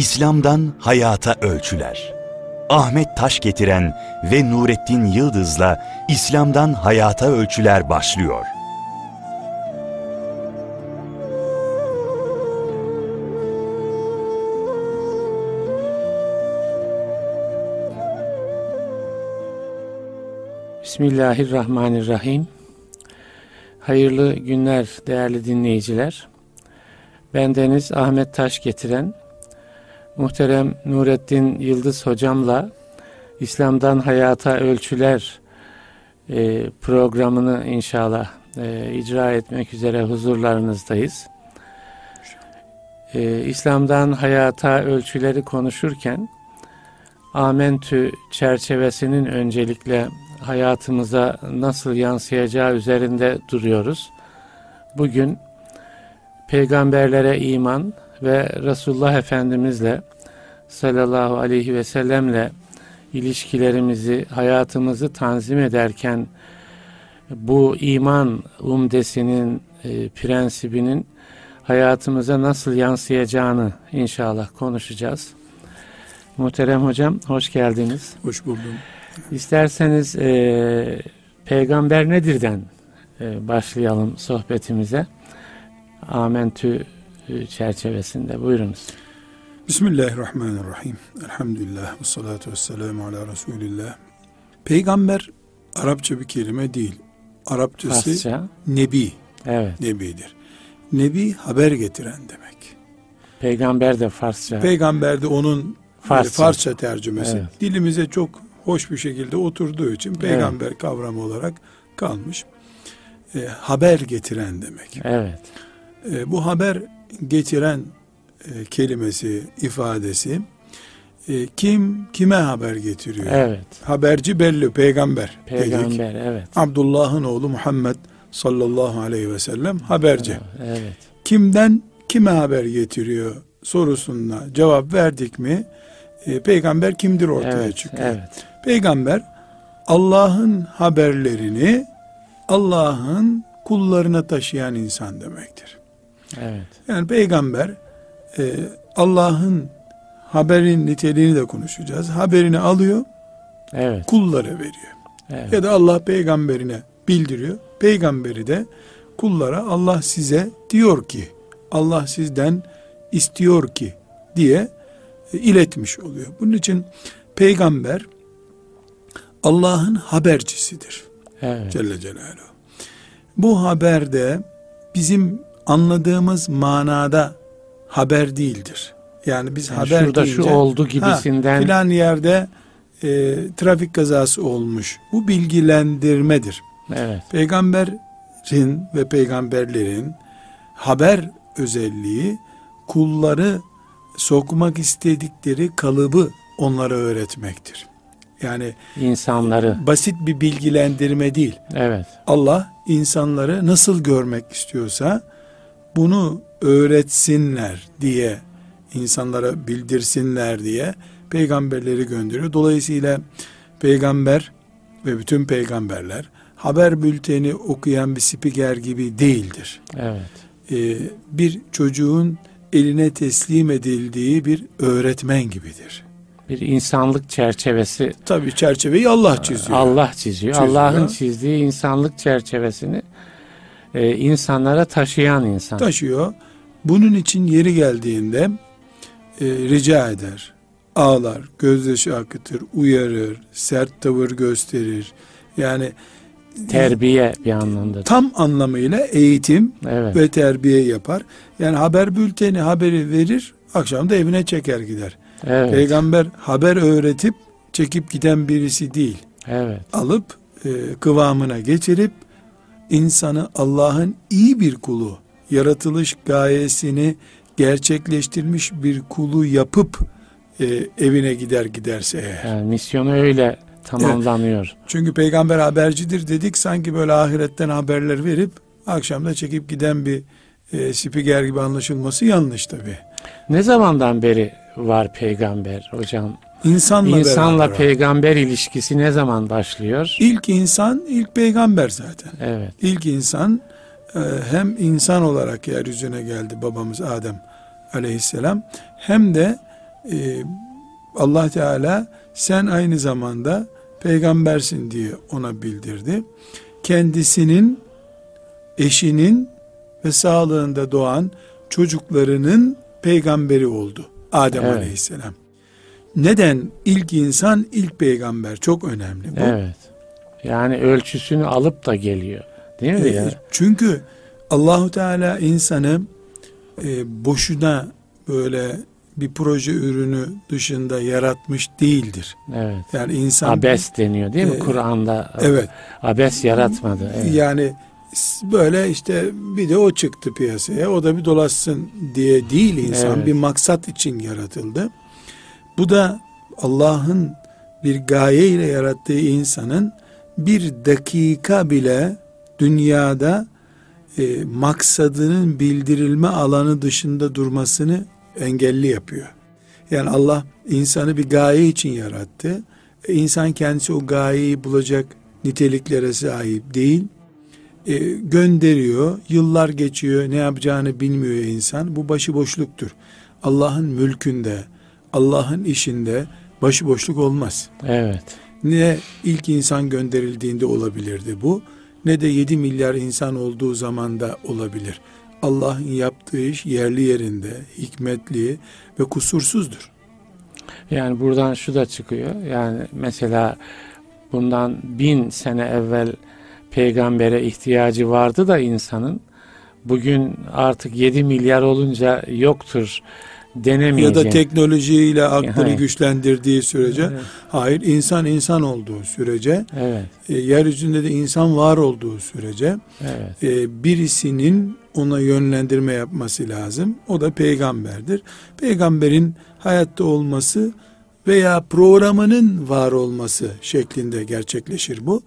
İslam'dan Hayata Ölçüler Ahmet Taş getiren ve Nurettin Yıldız'la İslam'dan Hayata Ölçüler başlıyor. Bismillahirrahmanirrahim. Hayırlı günler değerli dinleyiciler. Ben Deniz Ahmet Taş getiren muhterem Nurettin Yıldız hocamla İslam'dan Hayata Ölçüler e, programını inşallah e, icra etmek üzere huzurlarınızdayız. E, İslam'dan Hayata Ölçüleri konuşurken Amentü çerçevesinin öncelikle hayatımıza nasıl yansıyacağı üzerinde duruyoruz. Bugün peygamberlere iman ve Resulullah Efendimizle sallallahu aleyhi ve sellemle ilişkilerimizi, hayatımızı tanzim ederken bu iman umdesinin, e, prensibinin hayatımıza nasıl yansıyacağını inşallah konuşacağız. Muhterem hocam hoş geldiniz. Hoş buldum. İsterseniz e, peygamber nedirden e, başlayalım sohbetimize. Amentü çerçevesinde buyurunuz. Bismillahirrahmanirrahim. Elhamdülillah ve salatu ve selamu ala Resulillah. Peygamber Arapça bir kelime değil. Arapçası Farsça. Nebi. Evet. Nebidir. Nebi haber getiren demek. Peygamber de Farsça. Peygamber de onun Farsça, Farsça tercümesi. Evet. Dilimize çok hoş bir şekilde oturduğu için peygamber evet. kavramı olarak kalmış. E, haber getiren demek. Evet. E, bu haber getiren e, kelimesi, ifadesi e, kim kime haber getiriyor? Evet. Haberci belli peygamber. Peygamber dedik. evet. Abdullah'ın oğlu Muhammed sallallahu aleyhi ve sellem haberci. Evet. Kimden kime haber getiriyor sorusuna cevap verdik mi e, peygamber kimdir ortaya evet, çıkıyor. Evet. Peygamber Allah'ın haberlerini Allah'ın kullarına taşıyan insan demektir. Evet. Yani peygamber e, Allah'ın haberin niteliğini de konuşacağız. Haberini alıyor, evet. kullara veriyor. Evet. Ya da Allah peygamberine bildiriyor. Peygamberi de kullara Allah size diyor ki, Allah sizden istiyor ki diye e, iletmiş oluyor. Bunun için peygamber Allah'ın habercisidir. Evet. Celle Celaluhu. Bu haberde bizim anladığımız manada haber değildir. Yani biz yani haber şurada deyince, şu oldu gibisinden ha, filan yerde e, trafik kazası olmuş. Bu bilgilendirmedir. Evet. Peygamberin ve peygamberlerin haber özelliği kulları sokmak istedikleri kalıbı onlara öğretmektir. Yani insanları basit bir bilgilendirme değil. Evet. Allah insanları nasıl görmek istiyorsa bunu öğretsinler diye insanlara bildirsinler diye peygamberleri gönderiyor. Dolayısıyla peygamber ve bütün peygamberler haber bülteni okuyan bir spiker gibi değildir. Evet. Ee, bir çocuğun eline teslim edildiği bir öğretmen gibidir. Bir insanlık çerçevesi. Tabi çerçeveyi Allah çiziyor. Allah çiziyor. çiziyor. Allah'ın çizdiği insanlık çerçevesini e, insanlara taşıyan insan. Taşıyor. Bunun için yeri geldiğinde e, rica eder, ağlar, gözyaşı akıtır, uyarır, sert tavır gösterir. Yani terbiye bir anlamda. Tam anlamıyla eğitim evet. ve terbiye yapar. Yani haber bülteni haberi verir, akşam da evine çeker gider. Evet. Peygamber haber öğretip çekip giden birisi değil. Evet. Alıp e, kıvamına geçirip insanı Allah'ın iyi bir kulu, yaratılış gayesini gerçekleştirmiş bir kulu yapıp e, evine gider giderse eğer. Yani misyonu öyle tamamlanıyor. Evet. Çünkü peygamber habercidir dedik sanki böyle ahiretten haberler verip akşamda çekip giden bir e, spiker gibi anlaşılması yanlış tabi. Ne zamandan beri var peygamber hocam? İnsanla, İnsanla peygamber ilişkisi ne zaman başlıyor? İlk insan ilk peygamber zaten. Evet. İlk insan e, hem insan olarak yeryüzüne geldi babamız Adem aleyhisselam hem de e, Allah Teala sen aynı zamanda peygambersin diye ona bildirdi. Kendisinin, eşinin ve sağlığında doğan çocuklarının peygamberi oldu. Adem Evet. Aleyhisselam. Neden ilk insan ilk peygamber çok önemli bu. Evet. Yani ölçüsünü alıp da geliyor. Değil mi? E, ya? Çünkü Allahu Teala insanı e, boşuna böyle bir proje ürünü dışında yaratmış değildir. Evet. Yani insan Abes deniyor değil mi? Ee, Kur'an'da evet abes yaratmadı. Evet. yani böyle işte bir de o çıktı piyasaya o da bir dolaşsın diye değil insan Evet. bir maksat için yaratıldı. Bu da Allah'ın bir gaye ile yarattığı insanın bir dakika bile dünyada e, maksadının bildirilme alanı dışında durmasını engelli yapıyor. Yani Allah insanı bir gaye için yarattı. E, insan kendisi o gayeyi bulacak niteliklere sahip değil. E, gönderiyor, yıllar geçiyor, ne yapacağını bilmiyor insan. Bu başıboşluktur. Allah'ın mülkünde, Allah'ın işinde başıboşluk olmaz. Evet. Ne ilk insan gönderildiğinde olabilirdi bu, ne de 7 milyar insan olduğu zamanda olabilir. Allah'ın yaptığı iş yerli yerinde, hikmetli ve kusursuzdur. Yani buradan şu da çıkıyor. Yani mesela bundan bin sene evvel peygambere ihtiyacı vardı da insanın bugün artık 7 milyar olunca yoktur Ya denemeyeceğim. da teknolojiyle aklını Hayır. güçlendirdiği sürece, Evet. hayır insan insan olduğu sürece, Evet, e, yeryüzünde de insan var olduğu sürece evet, e, birisinin ona yönlendirme yapması lazım. O da peygamberdir. Peygamberin hayatta olması veya programının var olması şeklinde gerçekleşir bu.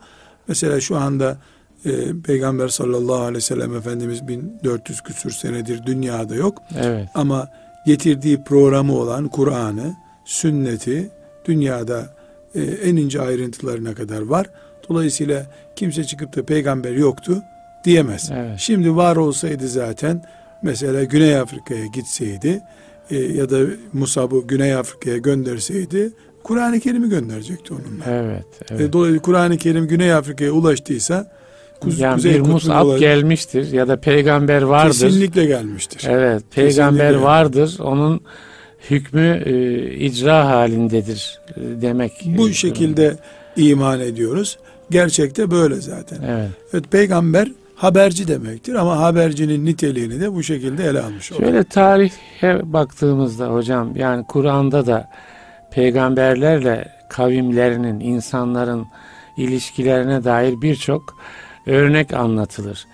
Mesela şu anda e, Peygamber sallallahu aleyhi ve sellem Efendimiz 1400 küsür senedir dünyada yok. evet. Ama getirdiği programı olan Kur'an'ı, sünneti dünyada e, en ince ayrıntılarına kadar var. Dolayısıyla kimse çıkıp da peygamber yoktu diyemez. Evet. Şimdi var olsaydı zaten mesela Güney Afrika'ya gitseydi e, ya da Musab'ı Güney Afrika'ya gönderseydi Kur'an-ı Kerim'i gönderecekti onunla. Evet, evet. E, dolayısıyla Kur'an-ı Kerim Güney Afrika'ya ulaştıysa Kuz, yani Kuzey bir Musab ulaş- gelmiştir ya da peygamber vardır. kesinlikle gelmiştir. Evet, peygamber Kesinlikle. vardır. Onun hükmü e, icra halindedir e, demek. Bu e, şekilde iman ediyoruz. Gerçekte böyle zaten. Evet. Evet peygamber haberci demektir ama habercinin niteliğini de bu şekilde ele almış olur. Şöyle tarihe baktığımızda hocam yani Kur'an'da da peygamberlerle kavimlerinin, insanların ilişkilerine dair birçok örnek anlatılır.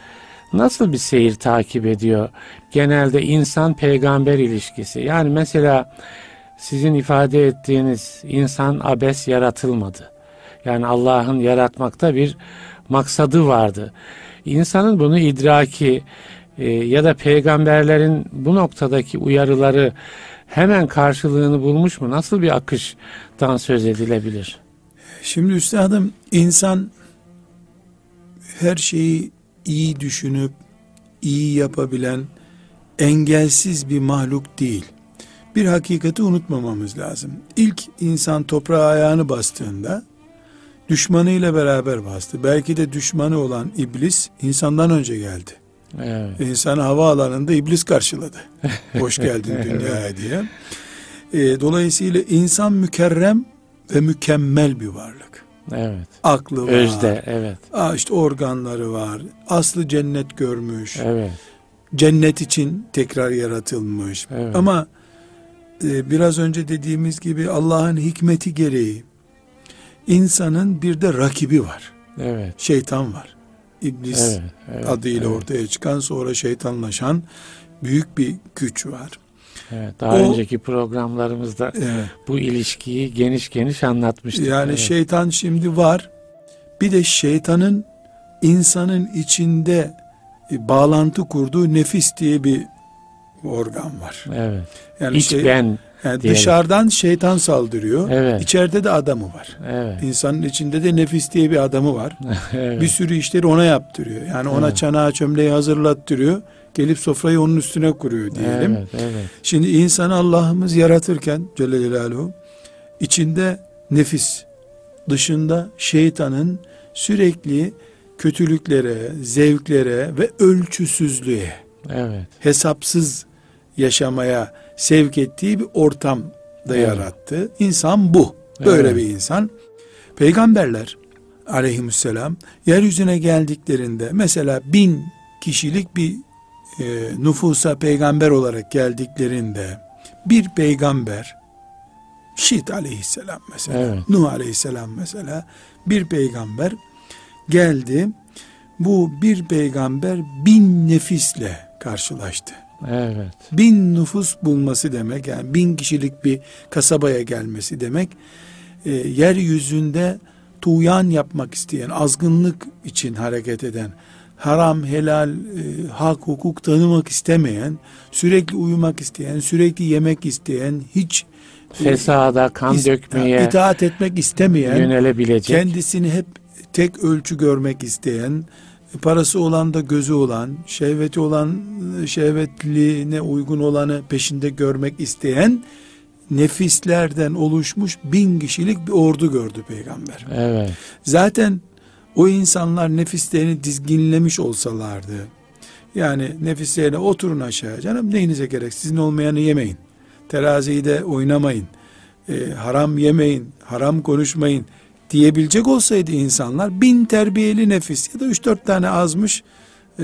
Nasıl bir seyir takip ediyor? Genelde insan peygamber ilişkisi. Yani mesela sizin ifade ettiğiniz insan abes yaratılmadı. Yani Allah'ın yaratmakta bir maksadı vardı. İnsanın bunu idraki e, ya da peygamberlerin bu noktadaki uyarıları hemen karşılığını bulmuş mu? Nasıl bir akıştan söz edilebilir? Şimdi üstadım insan her şeyi iyi düşünüp iyi yapabilen engelsiz bir mahluk değil. Bir hakikati unutmamamız lazım. İlk insan toprağa ayağını bastığında düşmanıyla beraber bastı. Belki de düşmanı olan iblis insandan önce geldi. Evet. İnsanı havaalanında iblis karşıladı. Hoş geldin dünyaya diye. E, dolayısıyla insan mükerrem ve mükemmel bir varlık. Evet. Aklı var. Özde, evet. Aa, işte organları var. Aslı cennet görmüş. Evet. Cennet için tekrar yaratılmış. Evet. Ama e, biraz önce dediğimiz gibi Allah'ın hikmeti gereği insanın bir de rakibi var. Evet. Şeytan var. İblis Evet. evet adıyla evet, ortaya çıkan sonra şeytanlaşan büyük bir güç var. Evet. Daha O- önceki programlarımızda Evet. bu ilişkiyi geniş geniş anlatmıştık. Yani evet. şeytan şimdi var. Bir de şeytanın insanın içinde e, bağlantı kurduğu nefis diye bir organ var. Evet. Yani İç şey- ben Yani diyelim. dışarıdan şeytan saldırıyor. Evet. İçeride de adamı var. Evet. İnsanın içinde de nefis diye bir adamı var. evet. Bir sürü işleri ona yaptırıyor. Yani ona Evet. çanağı çömleği hazırlattırıyor. Gelip sofrayı onun üstüne kuruyor diyelim. Evet, evet. Şimdi insanı Allah'ımız yaratırken Celle Celaluhu içinde nefis, dışında şeytanın sürekli kötülüklere, zevklere ve ölçüsüzlüğe, Evet. hesapsız yaşamaya sevk ettiği bir ortam da Evet. yarattı. İnsan bu. Böyle Evet. bir insan. Peygamberler aleyhisselam yeryüzüne geldiklerinde mesela bin kişilik bir e, nüfusa peygamber olarak geldiklerinde bir peygamber Şit aleyhisselam mesela Evet. Nuh aleyhisselam mesela bir peygamber geldi bu bir peygamber bin nefisle karşılaştı Evet. bin nüfus bulması demek yani bin kişilik bir kasabaya gelmesi demek e, yeryüzünde tuğyan yapmak isteyen azgınlık için hareket eden haram helal e, hak hukuk tanımak istemeyen sürekli uyumak isteyen sürekli yemek isteyen hiç e, Fesada, kan is- dökmeye itaat etmek istemeyen yönelebilecek. kendisini hep tek ölçü görmek isteyen, parası olan da gözü olan, şehveti olan şehvetliğine uygun olanı peşinde görmek isteyen nefislerden oluşmuş bin kişilik bir ordu gördü peygamber. Evet. Zaten o insanlar nefislerini dizginlemiş olsalardı, yani nefislerine oturun aşağı canım neyinize gerek sizin olmayanı yemeyin. Teraziyi de oynamayın. e, haram yemeyin, haram konuşmayın diyebilecek olsaydı insanlar bin terbiyeli nefis ya da üç dört tane azmış e,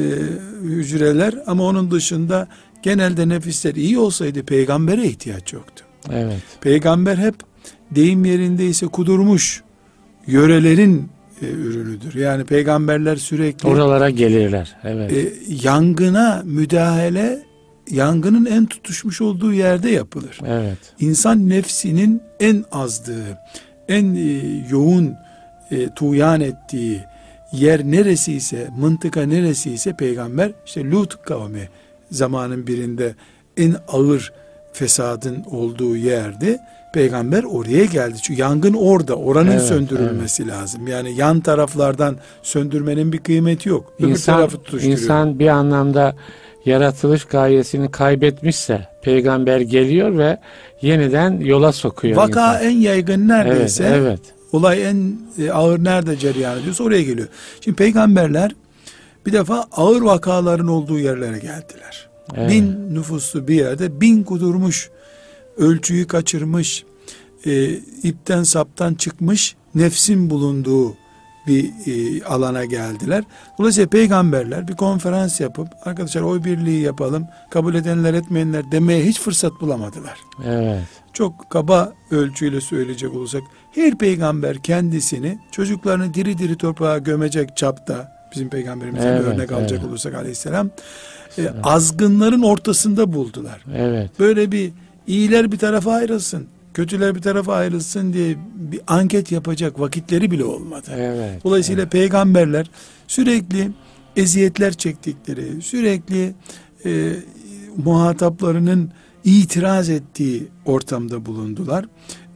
hücreler ama onun dışında genelde nefisler iyi olsaydı peygambere ihtiyaç yoktu. Evet. Peygamber hep deyim yerindeyse kudurmuş yörelerin e, ürünüdür. Yani peygamberler sürekli Oralara gelirler. Evet. e, yangına müdahale yangının en tutuşmuş olduğu yerde yapılır. evet. İnsan nefsinin en azdığı, en e, yoğun e, tuğyan ettiği yer neresi ise, mıntıka neresi ise peygamber işte Lut kavmi zamanın birinde en ağır fesadın olduğu yerde peygamber oraya geldi. Çünkü yangın orada, oranın Evet, söndürülmesi lazım. Yani yan taraflardan söndürmenin bir kıymeti yok. Öbür İnsan, tarafı tutuşturuyor. insan bir anlamda yaratılış gayesini kaybetmişse peygamber geliyor ve yeniden yola sokuyor Vaka insan. en yaygın neredeyse Evet, evet. olay en e, ağır nerede cereyan ediyorsa oraya geliyor. Şimdi peygamberler bir defa ağır vakaların olduğu yerlere geldiler. Evet. Bin nüfuslu bir yerde bin kudurmuş, ölçüyü kaçırmış, e, ipten saptan çıkmış nefsin bulunduğu bir e, alana geldiler. Dolayısıyla peygamberler bir konferans yapıp arkadaşlar oy birliği yapalım, kabul edenler etmeyenler demeye hiç fırsat bulamadılar Evet. çok kaba ölçüyle söyleyecek olursak her peygamber kendisini çocuklarını diri diri toprağa gömecek çapta bizim peygamberimizden Evet, bir örnek alacak evet. olursak aleyhisselam e, azgınların ortasında buldular. Evet. Böyle bir iyiler bir tarafa ayrılsın, kötüler bir tarafa ayrılsın diye bir anket yapacak vakitleri bile olmadı. Evet. Dolayısıyla peygamberler sürekli eziyetler çektikleri, sürekli e, muhataplarının itiraz ettiği ortamda bulundular.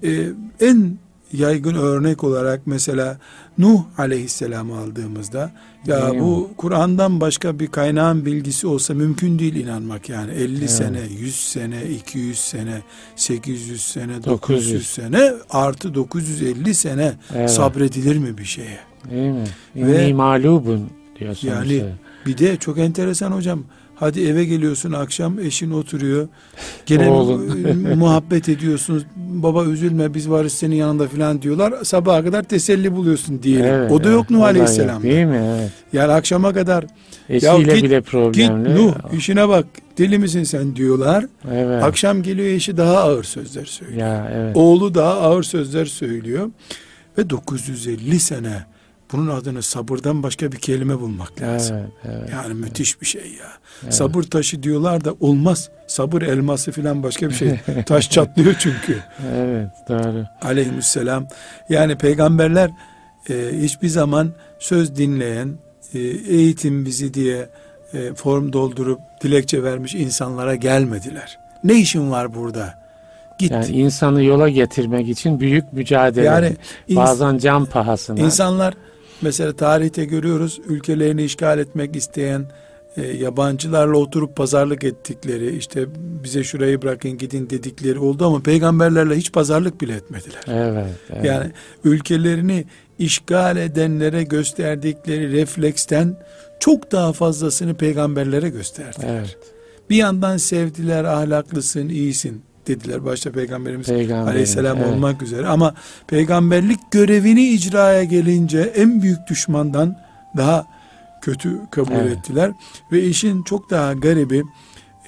E, en yaygın örnek olarak mesela Nuh aleyhisselamı aldığımızda ya Değil mi? bu Kur'an'dan başka bir kaynağın bilgisi olsa mümkün değil inanmak yani 50 Evet. sene, 100 sene, 200 sene, 800 sene, 900 900 sene artı 950 sene Evet. sabredilir mi bir şeye? Değil mi? Ve- İnni mağlubun diyor. Yani bir de çok enteresan hocam. Hadi eve geliyorsun akşam eşin oturuyor. Gene e, muhabbet ediyorsunuz. Baba üzülme biz varız senin yanında falan diyorlar. Sabaha kadar teselli buluyorsun diyelim. Evet, o da yok Nuh Aleyhisselam'da. Değil mi? Evet. Yani akşama kadar Eşiyle git- bile git problemli. Nuh işine bak deli misin sen diyorlar. Evet. Akşam geliyor eşi daha ağır sözler söylüyor. Ya evet. Oğlu daha ağır sözler söylüyor. Ve 950 sene bunun adını sabırdan başka bir kelime bulmak lazım. Evet, evet. Yani müthiş bir şey ya. Evet. Sabır taşı diyorlar da olmaz. Sabır elması filan başka bir şey. Taş çatlıyor çünkü. Evet, doğru. Aleyhisselam. Yani peygamberler e, hiçbir zaman söz dinleyen, e, eğitim bizi diye e, form doldurup dilekçe vermiş insanlara gelmediler. Ne işin var burada Git. Yani insanı yola getirmek için büyük mücadele. Yani ins- bazen can pahasına. İnsanlar mesela tarihte görüyoruz ülkelerini işgal etmek isteyen e, yabancılarla oturup pazarlık ettikleri işte bize şurayı bırakın gidin dedikleri oldu ama peygamberlerle hiç pazarlık bile etmediler. Evet, evet. Yani ülkelerini işgal edenlere gösterdikleri refleksten çok daha fazlasını peygamberlere gösterdiler. evet. Bir yandan sevdiler, ahlaklısın, iyisin dediler. Başta peygamberimiz Peygamberin, aleyhisselam evet. olmak üzere. Ama peygamberlik görevini icraya gelince en büyük düşmandan daha kötü kabul Evet. ettiler. Ve işin çok daha garibi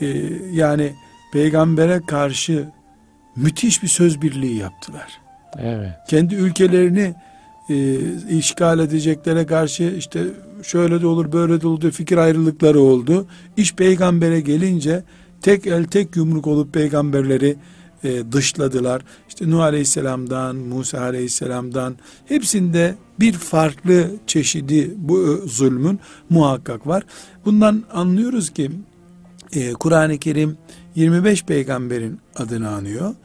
e, yani peygambere karşı müthiş bir söz birliği yaptılar. Evet. Kendi ülkelerini e, işgal edeceklere karşı işte şöyle de olur böyle de olur diye fikir ayrılıkları oldu. İş peygambere gelince tek el tek yumruk olup peygamberleri e, dışladılar. İşte Nuh Aleyhisselam'dan, Musa Aleyhisselam'dan hepsinde bir farklı çeşidi bu e, zulmün muhakkak var. Bundan anlıyoruz ki e, Kur'an-ı Kerim 25 peygamberin adını anıyor.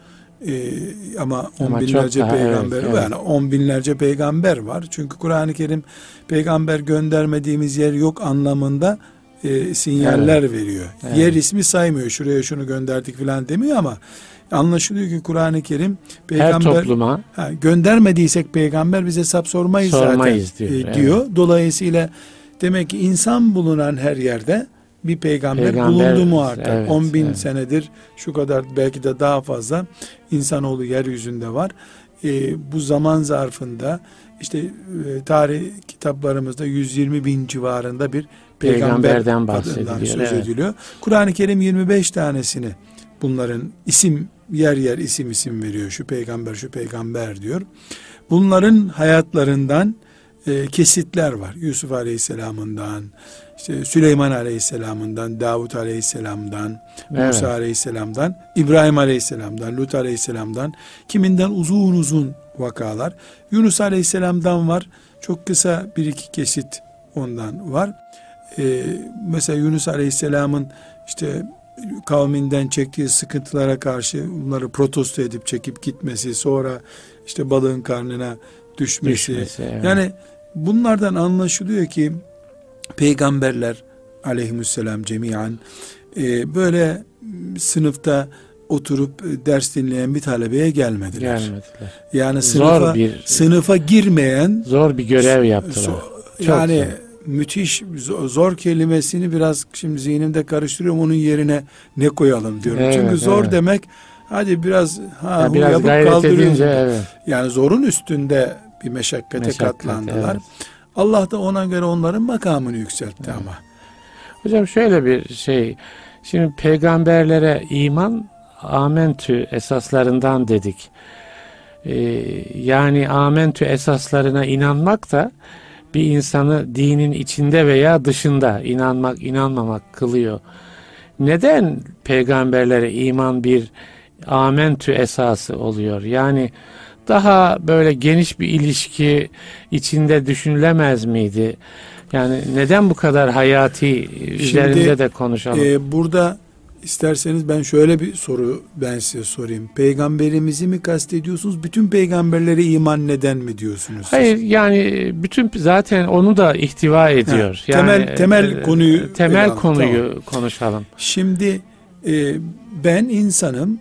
E, ama on Ama binlerce daha, peygamber evet, var. evet. Yani on binlerce peygamber var. Çünkü Kur'an-ı Kerim peygamber göndermediğimiz yer yok anlamında e, sinyaller veriyor. Evet. Yer ismi saymıyor. Şuraya şunu gönderdik falan demiyor ama anlaşılıyor ki Kur'an-ı Kerim Her peygamber topluma Ha, göndermediysek peygamber bize hesap sormayız, Sormayız zaten diyor, e, diyor. Dolayısıyla demek ki insan bulunan her yerde bir peygamber, Peygamber, bulundu muhakkak. evet, 10 bin evet. senedir şu kadar belki de daha fazla insanoğlu yeryüzünde var. E, bu zaman zarfında işte e, tarih kitaplarımızda 120 bin civarında bir Peygamberden bahsediliyor, söz evet. ediliyor. Kur'an-ı Kerim 25 tanesini bunların isim yer yer isim isim veriyor. Şu peygamber şu peygamber diyor. Bunların hayatlarından e, kesitler var. Yusuf Aleyhisselam'ından, işte Süleyman Aleyhisselam'ından, Davut Aleyhisselam'dan, Evet. Musa Aleyhisselam'dan, İbrahim Aleyhisselam'dan, Lut Aleyhisselam'dan, kiminden uzun uzun vakalar. Yunus Aleyhisselam'dan var. Çok kısa bir iki kesit ondan var. Ee, mesela Yunus Aleyhisselam'ın işte kavminden çektiği sıkıntılara karşı bunları protesto edip çekip gitmesi, sonra işte balığın karnına düşmesi. düşmesi. evet. Yani bunlardan anlaşılıyor ki peygamberler aleyhisselam cemiyen e, böyle sınıfta oturup e, ders dinleyen bir talebeye gelmediler. gelmediler. Yani Zor sınıfa bir sınıfa girmeyen zor bir görev yaptılar. so- Çok yani zor. Müthiş zor, kelimesini biraz şimdi zihnimde karıştırıyorum onun yerine ne koyalım diyorum. Evet, Çünkü zor evet. demek hadi biraz ha Ya biraz yapıp kaldırıyoruz. evet. Yani zorun üstünde bir meşakkate Meşakkat, katlandılar. evet. Allah da ona göre onların makamını yükseltti Evet. ama. Hocam şöyle bir şey. Şimdi peygamberlere iman amentü esaslarından dedik. Ee, yani amentü esaslarına inanmak da bir insanı dinin içinde veya dışında inanmak inanmamak kılıyor. Neden peygamberlere iman bir amentü esası oluyor? Yani daha böyle geniş bir ilişki içinde düşünülemez miydi? Yani neden bu kadar hayati üzerinde de konuşalım? Ee, burada isterseniz ben şöyle bir soru ben size sorayım. Peygamberimizi mi kastediyorsunuz? Bütün peygamberlere iman neden mi diyorsunuz? siz? Hayır yani bütün zaten onu da ihtiva ediyor. Ha, yani temel- temel e, konuyu ele temel alalım, konuyu konuşalım. Şimdi e, ben insanım.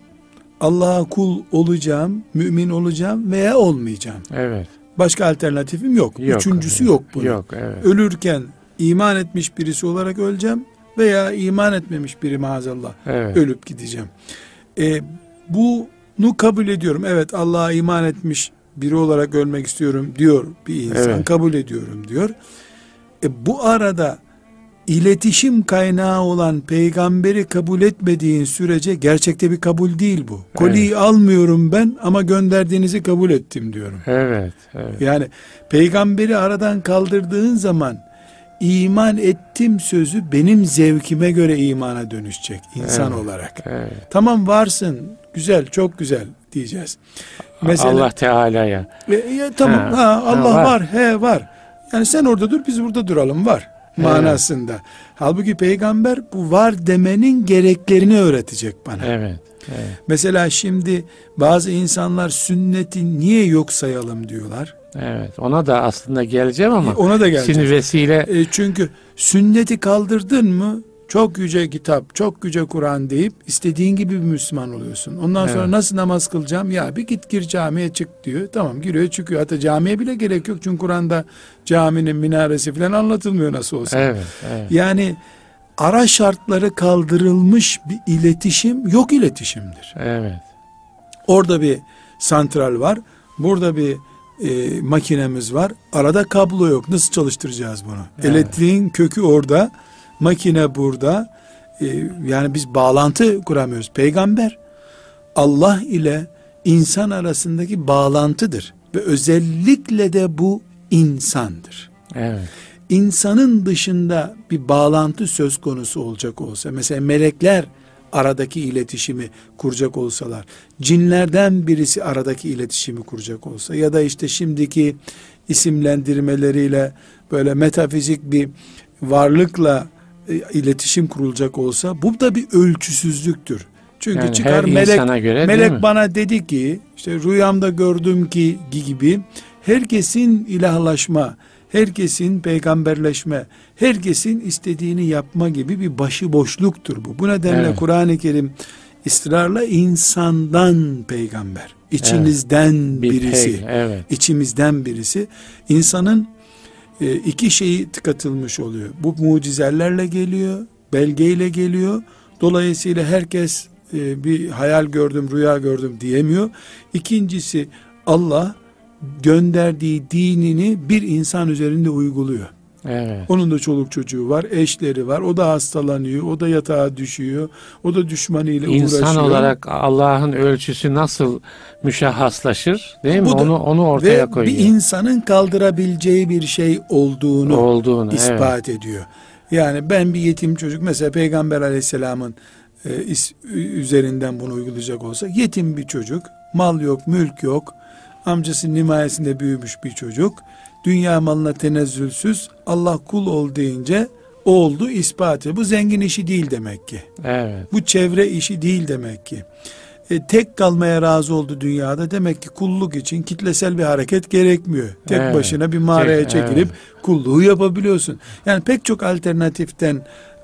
Allah'a kul olacağım, mümin olacağım veya olmayacağım. Evet. Başka alternatifim yok. Yok. Üçüncüsü yok bunun. Yok evet. Ölürken iman etmiş birisi olarak öleceğim veya iman etmemiş biri maazallah Evet. ölüp gideceğim. E, bunu kabul ediyorum. Evet Allah'a iman etmiş biri olarak ölmek istiyorum diyor bir insan. Evet. Kabul ediyorum diyor. E, bu arada iletişim kaynağı olan peygamberi kabul etmediğin sürece gerçekte bir kabul değil bu. Koliyi almıyorum ben ama gönderdiğinizi kabul ettim diyorum. Evet. Evet. Yani peygamberi aradan kaldırdığın zaman iman ettim sözü benim zevkime göre imana dönüşecek insan Evet. olarak. evet. Tamam varsın, güzel, çok güzel diyeceğiz. Allah Teala'ya. E, ya tamam Ha, ha, Allah ha, var. var. he var. Yani sen orada dur, biz burada duralım var. manasında. Halbuki peygamber bu var demenin gereklerini öğretecek bana. Evet. evet. Mesela şimdi bazı insanlar sünneti niye yok sayalım diyorlar. Evet. Ona da aslında geleceğim ama E, Ona da geleceğiz. şimdi vesile E, çünkü sünneti kaldırdın mı çok yüce kitap, çok yüce Kur'an deyip istediğin gibi bir Müslüman oluyorsun. Ondan sonra Evet. nasıl namaz kılacağım? Ya bir git gir camiye çık diyor. Tamam giriyor çıkıyor. Hatta camiye bile gerek yok. Çünkü Kur'an'da caminin minaresi falan anlatılmıyor nasıl olsa. evet, evet. Yani ara şartları kaldırılmış bir iletişim yok iletişimdir. Evet. Orada bir santral var. Burada bir e, makinemiz var. Arada kablo yok. Nasıl çalıştıracağız bunu? Evet. Elektriğin kökü orada. Makine burada. E, yani biz bağlantı kuramıyoruz. Peygamber Allah ile insan arasındaki bağlantıdır. Ve özellikle de bu insandır. Evet. İnsanın dışında bir bağlantı söz konusu olacak olsa, mesela melekler aradaki iletişimi kuracak olsalar, cinlerden birisi aradaki iletişimi kuracak olsa ya da işte şimdiki isimlendirmeleriyle böyle metafizik bir varlıkla e, iletişim kurulacak olsa bu da bir ölçüsüzlüktür. Çünkü Yani çıkar melek göre melek bana dedi ki işte rüyamda gördüm ki gibi herkesin ilahlaşma, herkesin peygamberleşme, herkesin istediğini yapma gibi bir başıboşluktur bu. Bu nedenle Evet. Kur'an-ı Kerim ısrarla insandan peygamber, içinizden Bir birisi, pey- evet. içimizden birisi insanın e, iki şeyi tıkatılmış oluyor. Bu mucizelerle geliyor, belgeyle geliyor. Dolayısıyla herkes e, bir hayal gördüm, rüya gördüm diyemiyor. İkincisi Allah gönderdiği dinini bir insan üzerinde uyguluyor. Evet. Onun da çoluk çocuğu var, eşleri var. O da hastalanıyor, o da yatağa düşüyor. O da düşmanıyla İnsan uğraşıyor. olarak Allah'ın ölçüsü nasıl müşahhaslaşır değil mi? Bu da- onu onu ortaya Ve koyuyor. bir insanın kaldırabileceği bir şey olduğunu olduğunu evet. ispat ediyor. Yani ben bir yetim çocuk mesela Peygamber aleyhisselamın e, is- üzerinden bunu uygulayacak olsa yetim bir çocuk, mal yok, mülk yok, amcasının himayesinde büyümüş bir çocuk, dünya malına tenezzülsüz, Allah kul ol deyince oldu ispat ediyor. Bu zengin işi değil demek ki. Evet. Bu çevre işi değil demek ki. E, tek kalmaya razı oldu dünyada. Demek ki kulluk için kitlesel bir hareket gerekmiyor. Tek Evet. başına bir mağaraya Tek- çekilip kulluğu yapabiliyorsun. Yani pek çok alternatiften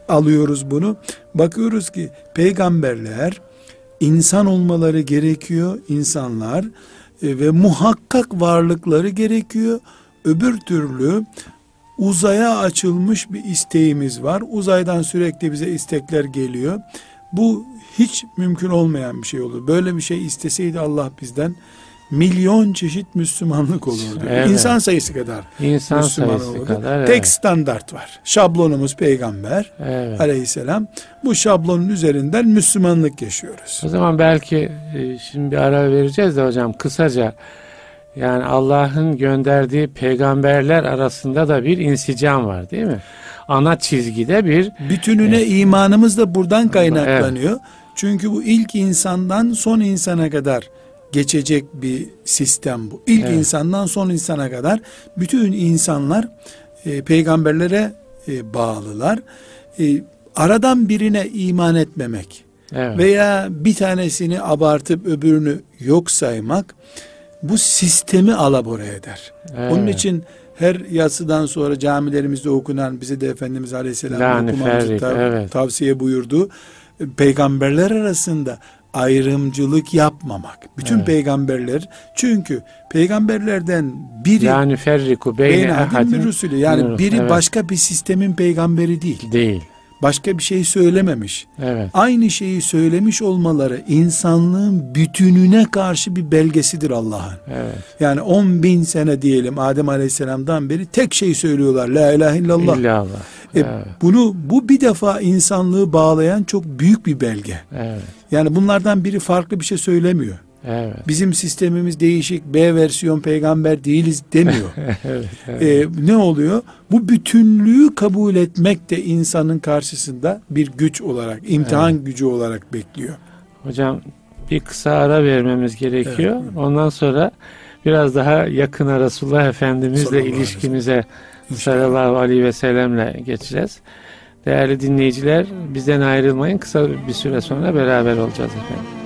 alıyoruz bunu. Bakıyoruz ki peygamberler insan olmaları gerekiyor. insanlar ve muhakkak varlıkları gerekiyor. Öbür türlü uzaya açılmış bir isteğimiz var. Uzaydan sürekli bize istekler geliyor. Bu hiç mümkün olmayan bir şey olur. Böyle bir şey isteseydi Allah bizden milyon çeşit Müslümanlık olurdu. Evet. İnsan sayısı kadar İnsan Müslüman sayısı olurdu. kadar. Tek evet. standart var. Şablonumuz peygamber Evet. aleyhisselam. Bu şablonun üzerinden Müslümanlık yaşıyoruz. O zaman belki e, şimdi bir ara vereceğiz de hocam kısaca yani Allah'ın gönderdiği peygamberler arasında da bir insicam var değil mi? Ana çizgide bir Bütününe imanımız da buradan kaynaklanıyor. Çünkü bu ilk insandan son insana kadar geçecek bir sistem bu. İlk Evet. insandan son insana kadar bütün insanlar e, peygamberlere e, bağlılar. E, aradan birine iman etmemek evet. veya bir tanesini abartıp öbürünü yok saymak bu sistemi alabora eder. evet. Onun için her yatsıdan sonra camilerimizde okunan bize de Efendimiz Aleyhisselam La okumamızı tav- evet. tavsiye buyurdu. Peygamberler arasında ayrımcılık yapmamak. Bütün Evet. peygamberler çünkü peygamberlerden biri yani ferriku beyne ahadin rusulü. yani biri Evet. başka bir sistemin peygamberi değil. değil. Başka bir şey söylememiş. Evet. Aynı şeyi söylemiş olmaları insanlığın bütününe karşı bir belgesidir Allah'ın. Evet. Yani 10 bin sene diyelim Adem Aleyhisselam'dan beri tek şey söylüyorlar. La ilahe illallah. İlla Allah. E, Evet. bunu bu bir defa insanlığı bağlayan çok büyük bir belge. Evet. Yani bunlardan biri farklı bir şey söylemiyor. Evet. Bizim sistemimiz değişik, B versiyon peygamber değiliz demiyor. evet. evet. E, ne oluyor? Bu bütünlüğü kabul etmek de insanın karşısında bir güç olarak, imtihan gücü olarak bekliyor. Hocam bir kısa ara vermemiz gerekiyor. Ondan sonra biraz daha yakına Resulullah Efendimizle Sallallahu ilişkimize sallallahu aleyhi ve sellemle geçeceğiz. Değerli dinleyiciler bizden ayrılmayın kısa bir süre sonra beraber olacağız efendim.